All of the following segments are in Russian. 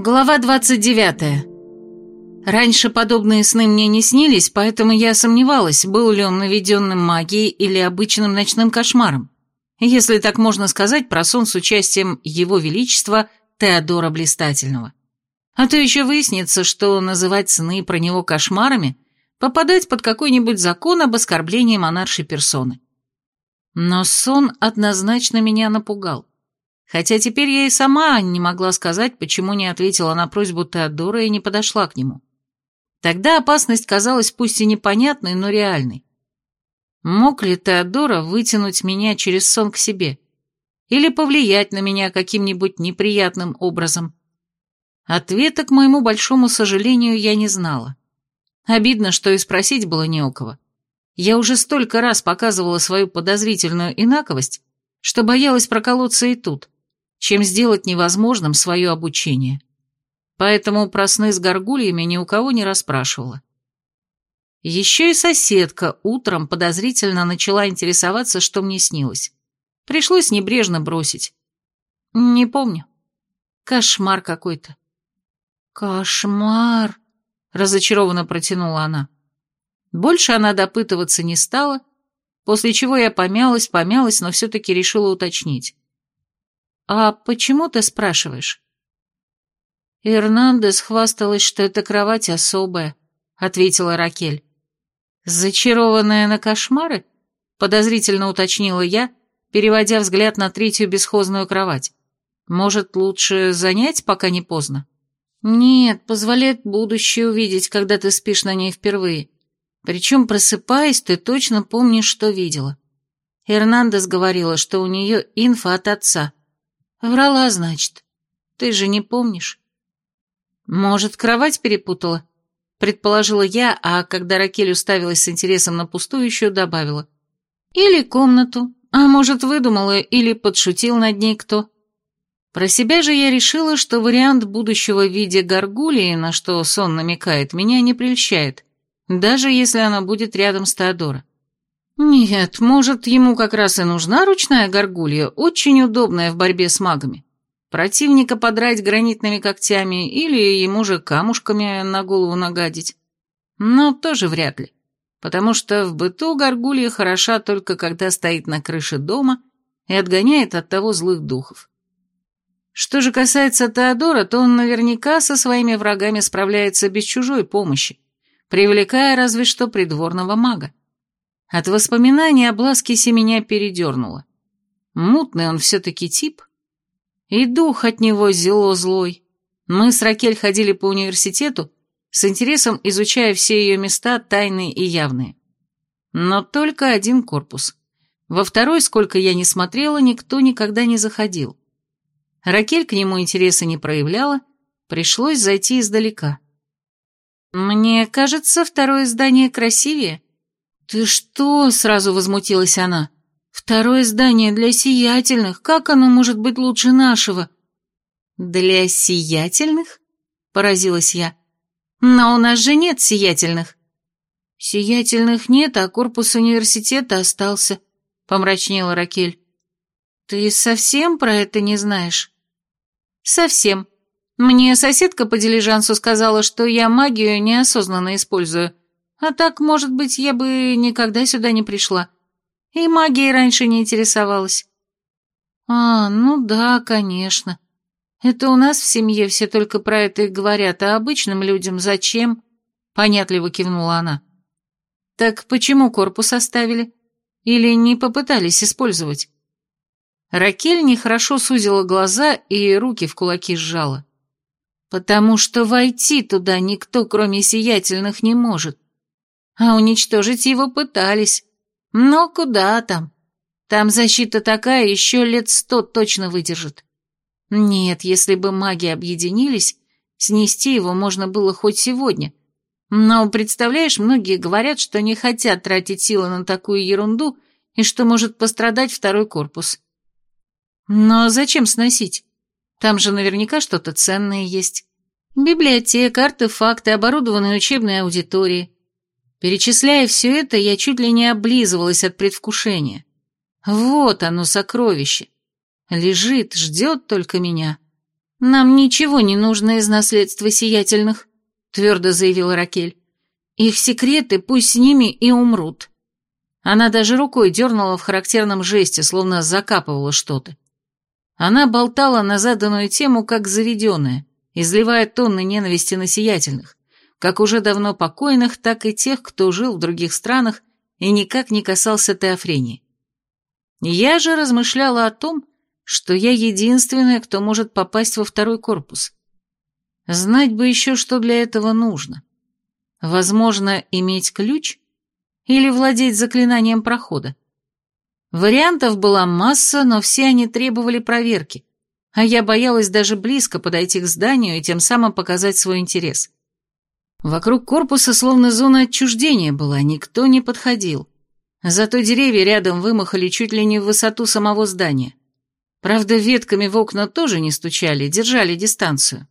Глава 29. Раньше подобные сны мне не снились, поэтому я сомневалась, был ли он наведенным магией или обычным ночным кошмаром, если так можно сказать про сон с участием Его Величества Теодора Блистательного. А то еще выяснится, что называть сны про него кошмарами – попадать под какой-нибудь закон об оскорблении монаршей персоны. Но сон однозначно меня напугал. Хотя теперь я и сама не могла сказать, почему не ответила на просьбу Теодора и не подошла к нему. Тогда опасность казалась пусть и непонятной, но реальной. Мог ли Теодора вытянуть меня через сон к себе? Или повлиять на меня каким-нибудь неприятным образом? Ответа, к моему большому сожалению, я не знала. Обидно, что и спросить было не у кого. Я уже столько раз показывала свою подозрительную инаковость, что боялась проколоться и тут чем сделать невозможным свое обучение. Поэтому про сны с горгульями ни у кого не расспрашивала. Еще и соседка утром подозрительно начала интересоваться, что мне снилось. Пришлось небрежно бросить. Не помню. Кошмар какой-то. Кошмар, разочарованно протянула она. Больше она допытываться не стала, после чего я помялась, помялась, но все-таки решила уточнить. «А почему ты спрашиваешь?» «Эрнандес хвасталась, что эта кровать особая», — ответила Ракель. «Зачарованная на кошмары?» — подозрительно уточнила я, переводя взгляд на третью бесхозную кровать. «Может, лучше занять, пока не поздно?» «Нет, позволяет будущее увидеть, когда ты спишь на ней впервые. Причем, просыпаясь, ты точно помнишь, что видела. Эрнандес говорила, что у нее инфа от отца. Врала, значит. Ты же не помнишь. Может, кровать перепутала? Предположила я, а когда Ракель уставилась с интересом на пустующую, добавила. Или комнату, а может, выдумала или подшутил над ней кто. Про себя же я решила, что вариант будущего в виде горгулии, на что сон намекает, меня не прельщает, даже если она будет рядом с Теодора. Нет, может, ему как раз и нужна ручная горгулья, очень удобная в борьбе с магами. Противника подрать гранитными когтями или ему же камушками на голову нагадить. Но тоже вряд ли, потому что в быту горгулья хороша только когда стоит на крыше дома и отгоняет от того злых духов. Что же касается Теодора, то он наверняка со своими врагами справляется без чужой помощи, привлекая разве что придворного мага. От воспоминаний о Бласкисе меня передернуло. Мутный он все-таки тип. И дух от него зело злой. Мы с Ракель ходили по университету, с интересом изучая все ее места, тайные и явные. Но только один корпус. Во второй, сколько я не смотрела, никто никогда не заходил. Ракель к нему интереса не проявляла, пришлось зайти издалека. «Мне кажется, второе здание красивее», «Ты что?» — сразу возмутилась она. «Второе здание для сиятельных. Как оно может быть лучше нашего?» «Для сиятельных?» — поразилась я. «Но у нас же нет сиятельных». «Сиятельных нет, а корпус университета остался», — помрачнела Ракель. «Ты совсем про это не знаешь?» «Совсем. Мне соседка по дилижансу сказала, что я магию неосознанно использую, а так, может быть, я бы никогда сюда не пришла. И магией раньше не интересовалась. А, ну да, конечно. Это у нас в семье все только про это и говорят, а обычным людям зачем? Понятливо кивнула она. Так почему корпус оставили? Или не попытались использовать? Ракель нехорошо сузила глаза и руки в кулаки сжала. «Потому что войти туда никто, кроме сиятельных, не может а уничтожить его пытались. Но куда там? Там защита такая, еще лет сто точно выдержит. Нет, если бы маги объединились, снести его можно было хоть сегодня. Но, представляешь, многие говорят, что не хотят тратить силы на такую ерунду и что может пострадать второй корпус. Но зачем сносить? Там же наверняка что-то ценное есть. Библиотека, артефакты, оборудованные учебные аудитории. Перечисляя все это, я чуть ли не облизывалась от предвкушения. Вот оно, сокровище. Лежит, ждет только меня. «Нам ничего не нужно из наследства сиятельных», — твердо заявила Ракель. «Их секреты пусть с ними и умрут». Она даже рукой дернула в характерном жесте, словно закапывала что-то. Она болтала на заданную тему, как заведенная, изливая тонны ненависти на сиятельных, как уже давно покойных, так и тех, кто жил в других странах и никак не касался Теофрении. Я же размышляла о том, что я единственная, кто может попасть во второй корпус. Знать бы еще, что для этого нужно. Возможно, иметь ключ или владеть заклинанием прохода. Вариантов была масса, но все они требовали проверки, а я боялась даже близко подойти к зданию и тем самым показать свой интерес. Вокруг корпуса словно зона отчуждения была, никто не подходил. Зато деревья рядом вымахали чуть ли не в высоту самого здания. Правда, ветками в окна тоже не стучали, держали дистанцию.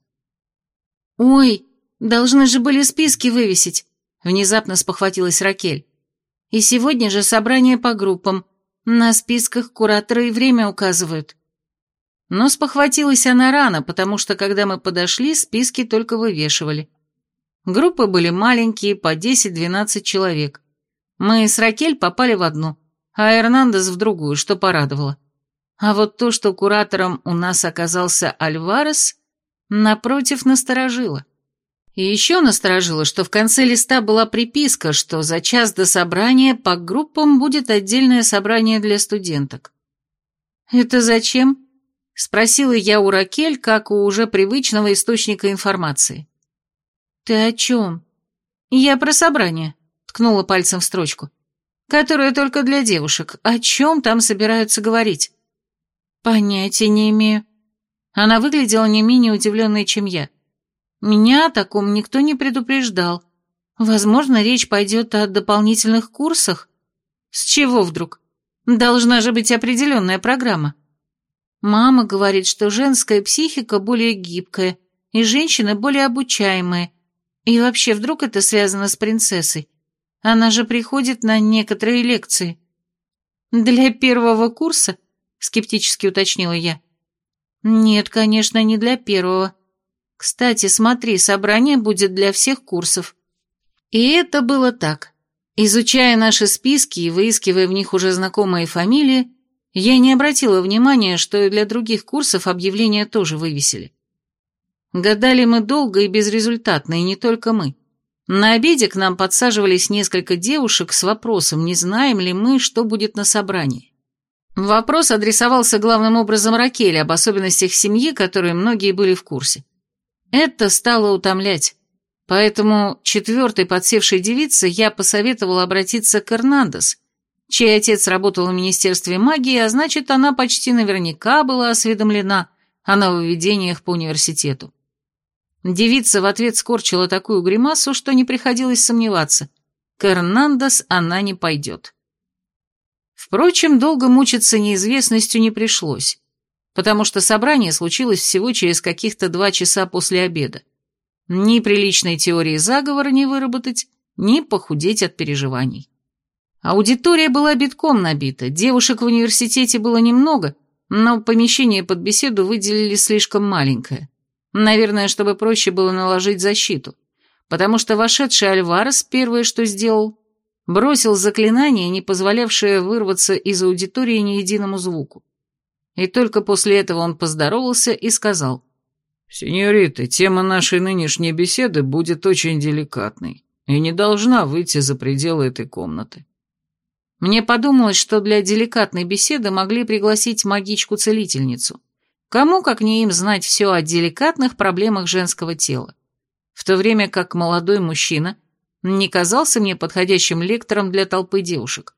«Ой, должны же были списки вывесить», — внезапно спохватилась Ракель. «И сегодня же собрание по группам. На списках кураторы и время указывают». Но спохватилась она рано, потому что, когда мы подошли, списки только вывешивали. Группы были маленькие, по 10-12 человек. Мы с Ракель попали в одну, а Эрнандес в другую, что порадовало. А вот то, что куратором у нас оказался Альварес, напротив, насторожило. И еще насторожило, что в конце листа была приписка, что за час до собрания по группам будет отдельное собрание для студенток. «Это зачем?» — спросила я у Ракель, как у уже привычного источника информации. «Ты о чем?» «Я про собрание», — ткнула пальцем в строчку. «Которое только для девушек. О чем там собираются говорить?» «Понятия не имею». Она выглядела не менее удивленной, чем я. Меня о таком никто не предупреждал. Возможно, речь пойдет о дополнительных курсах. С чего вдруг? Должна же быть определенная программа. Мама говорит, что женская психика более гибкая, и женщины более обучаемые. И вообще, вдруг это связано с принцессой? Она же приходит на некоторые лекции. Для первого курса — скептически уточнила я. «Нет, конечно, не для первого. Кстати, смотри, собрание будет для всех курсов». И это было так. Изучая наши списки и выискивая в них уже знакомые фамилии, я не обратила внимания, что и для других курсов объявления тоже вывесили. Гадали мы долго и безрезультатно, и не только мы. На обеде к нам подсаживались несколько девушек с вопросом, не знаем ли мы, что будет на собрании. Вопрос адресовался главным образом Ракеле об особенностях семьи, которые многие были в курсе. Это стало утомлять. Поэтому четвертой подсевшей девице я посоветовала обратиться к Эрнандес, чей отец работал в Министерстве магии, а значит, она почти наверняка была осведомлена о нововведениях по университету. Девица в ответ скорчила такую гримасу, что не приходилось сомневаться. К Эрнандес она не пойдет. Впрочем, долго мучиться неизвестностью не пришлось, потому что собрание случилось всего через каких-то два часа после обеда. Ни приличной теории заговора не выработать, ни похудеть от переживаний. Аудитория была битком набита, девушек в университете было немного, но помещение под беседу выделили слишком маленькое. Наверное, чтобы проще было наложить защиту, потому что вошедший Альварес первое, что сделал, бросил заклинание, не позволявшее вырваться из аудитории ни единому звуку. И только после этого он поздоровался и сказал. «Сеньориты, тема нашей нынешней беседы будет очень деликатной и не должна выйти за пределы этой комнаты». Мне подумалось, что для деликатной беседы могли пригласить магичку-целительницу. Кому, как не им, знать все о деликатных проблемах женского тела. В то время как молодой мужчина – не казался мне подходящим лектором для толпы девушек.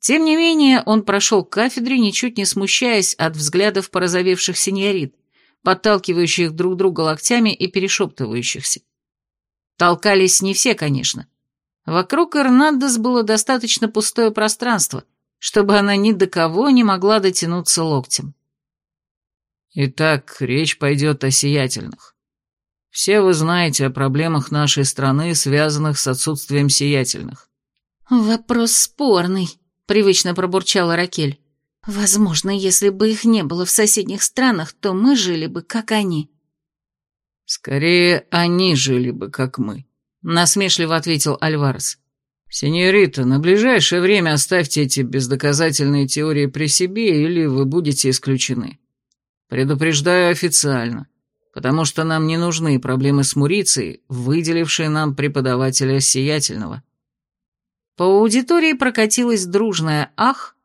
Тем не менее, он прошел к кафедре, ничуть не смущаясь от взглядов порозовевших сеньорит, подталкивающих друг друга локтями и перешептывающихся. Толкались не все, конечно. Вокруг Эрнандес было достаточно пустое пространство, чтобы она ни до кого не могла дотянуться локтем. «Итак, речь пойдет о сиятельных. Все вы знаете о проблемах нашей страны, связанных с отсутствием сиятельных». «Вопрос спорный», — привычно пробурчала Ракель. Возможно, если бы их не было в соседних странах, то мы жили бы, как они. Скорее, они жили бы, как мы, насмешливо ответил Альварес. «Сеньорита, на ближайшее время оставьте эти бездоказательные теории при себе, или вы будете исключены. Предупреждаю официально, потому что нам не нужны проблемы с Мурицией, выделившие нам преподавателя Сиятельного». По аудитории прокатилась дружная «ах»,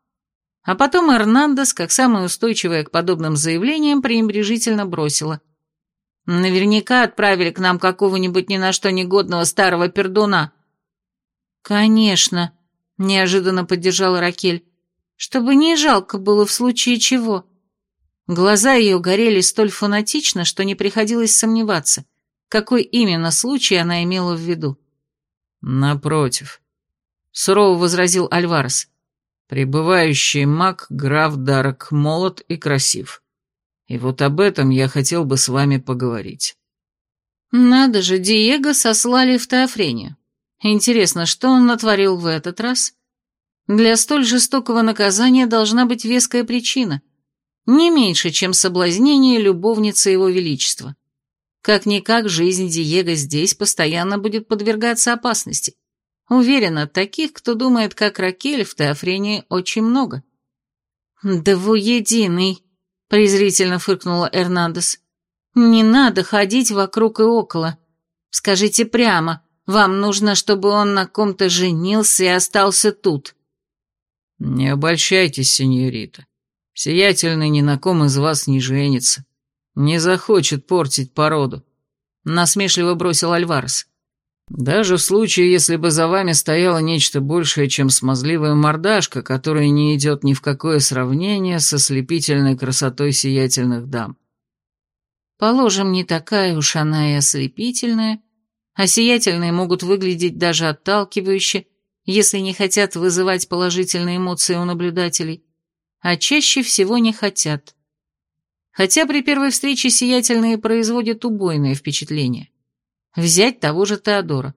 а потом Эрнандес, как самая устойчивая к подобным заявлениям, пренебрежительно бросила. «Наверняка отправили к нам какого-нибудь ни на что негодного старого пердуна». «Конечно», — неожиданно поддержала Ракель, «чтобы не жалко было в случае чего». Глаза ее горели столь фанатично, что не приходилось сомневаться, какой именно случай она имела в виду. «Напротив», — сурово возразил Альварес, «прибывающий маг граф Дарок молод и красив. И вот об этом я хотел бы с вами поговорить». «Надо же, Диего сослали в Теофрению. Интересно, что он натворил в этот раз? Для столь жестокого наказания должна быть веская причина. Не меньше, чем соблазнение любовницы его величества. Как-никак жизнь Диего здесь постоянно будет подвергаться опасности. Уверена, таких, кто думает, как Ракель, в Теофрении очень много. «Двуединый», — презрительно фыркнула Эрнандес. «Не надо ходить вокруг и около. Скажите прямо, вам нужно, чтобы он на ком-то женился и остался тут». «Не обольщайтесь, сеньорита. Сиятельный ни на ком из вас не женится. Не захочет портить породу», — насмешливо бросил Альварес. «Даже в случае, если бы за вами стояло нечто большее, чем смазливая мордашка, которая не идет ни в какое сравнение со слепительной красотой сиятельных дам». «Положим, не такая уж она и ослепительная», а сиятельные могут выглядеть даже отталкивающе, если не хотят вызывать положительные эмоции у наблюдателей, а чаще всего не хотят. Хотя при первой встрече сиятельные производят убойное впечатление. Взять того же Теодора.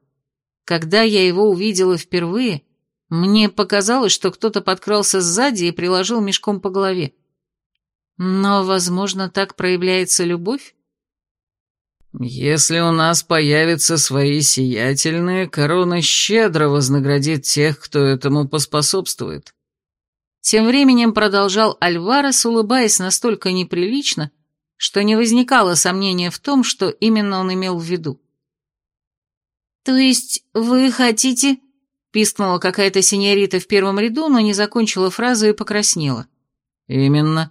Когда я его увидела впервые, мне показалось, что кто-то подкрался сзади и приложил мешком по голове. Но, возможно, так проявляется любовь? «Если у нас появятся свои сиятельные, корона щедро вознаградит тех, кто этому поспособствует». Тем временем продолжал Альварес, улыбаясь настолько неприлично, что не возникало сомнения в том, что именно он имел в виду. «То есть вы хотите...» — пискнула какая-то синьорита в первом ряду, но не закончила фразу и покраснела. «Именно.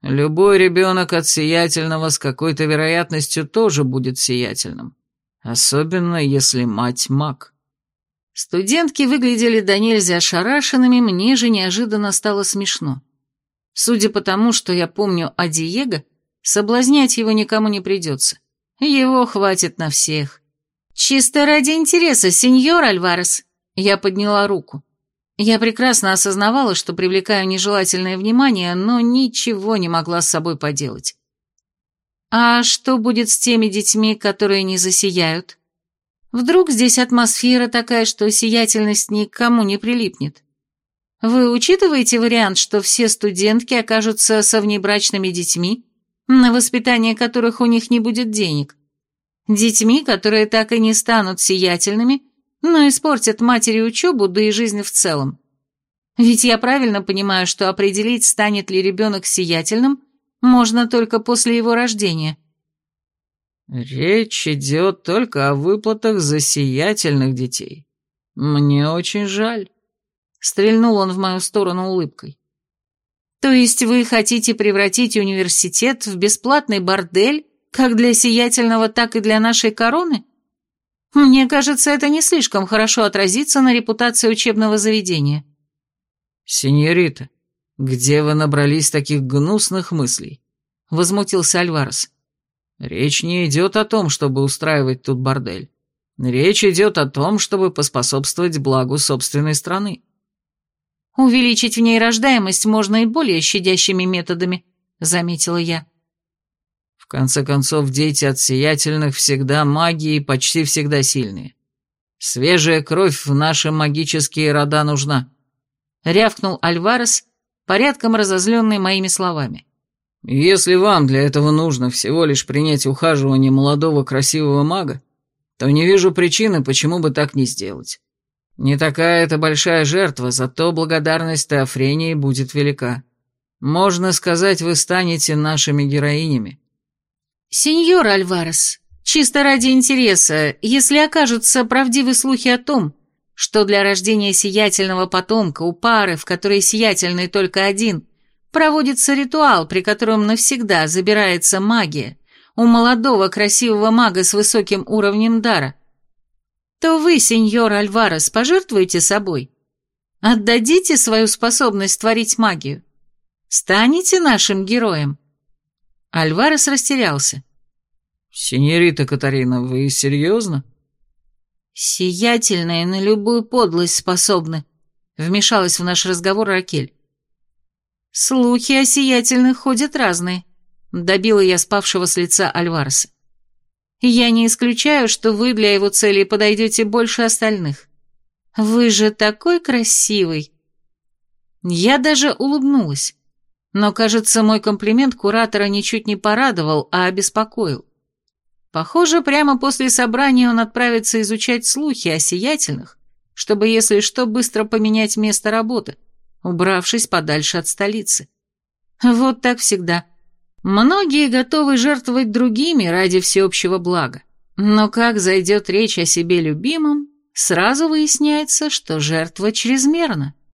Любой ребенок от сиятельного с какой-то вероятностью тоже будет сиятельным. Особенно, если мать маг. Студентки выглядели до нельзя ошарашенными, мне же неожиданно стало смешно. Судя по тому, что я помню о Диего, соблазнять его никому не придется. Его хватит на всех. «Чисто ради интереса, сеньор Альварес!» Я подняла руку. Я прекрасно осознавала, что привлекаю нежелательное внимание, но ничего не могла с собой поделать. А что будет с теми детьми, которые не засияют? Вдруг здесь атмосфера такая, что сиятельность никому не прилипнет? Вы учитываете вариант, что все студентки окажутся со внебрачными детьми, на воспитание которых у них не будет денег? Детьми, которые так и не станут сиятельными, но испортят матери учебу, да и жизнь в целом. Ведь я правильно понимаю, что определить, станет ли ребенок сиятельным, можно только после его рождения. Речь идет только о выплатах за сиятельных детей. Мне очень жаль. Стрельнул он в мою сторону улыбкой. То есть вы хотите превратить университет в бесплатный бордель, как для сиятельного, так и для нашей короны? Мне кажется, это не слишком хорошо отразится на репутации учебного заведения. Синьорита, где вы набрались таких гнусных мыслей? Возмутился Альварес. Речь не идет о том, чтобы устраивать тут бордель. Речь идет о том, чтобы поспособствовать благу собственной страны. Увеличить в ней рождаемость можно и более щадящими методами, заметила я конце концов, дети от сиятельных всегда маги и почти всегда сильные. Свежая кровь в наши магические рода нужна. Рявкнул Альварес, порядком разозленный моими словами. «Если вам для этого нужно всего лишь принять ухаживание молодого красивого мага, то не вижу причины, почему бы так не сделать. Не такая это большая жертва, зато благодарность Теофрении будет велика. Можно сказать, вы станете нашими героинями». «Сеньор Альварес, чисто ради интереса, если окажутся правдивы слухи о том, что для рождения сиятельного потомка у пары, в которой сиятельный только один, проводится ритуал, при котором навсегда забирается магия у молодого красивого мага с высоким уровнем дара, то вы, сеньор Альварес, пожертвуете собой. Отдадите свою способность творить магию. Станете нашим героем. Альварес растерялся. «Синьорита Катарина, вы серьезно?» «Сиятельные на любую подлость способны», — вмешалась в наш разговор Ракель. «Слухи о сиятельных ходят разные», — добила я спавшего с лица Альвареса. Я не исключаю, что вы для его целей подойдете больше остальных. Вы же такой красивый. Я даже улыбнулась. Но, кажется, мой комплимент куратора ничуть не порадовал, а обеспокоил. Похоже, прямо после собрания он отправится изучать слухи о сиятельных, чтобы, если что, быстро поменять место работы, убравшись подальше от столицы. Вот так всегда. Многие готовы жертвовать другими ради всеобщего блага. Но как зайдет речь о себе любимом, сразу выясняется, что жертва чрезмерна.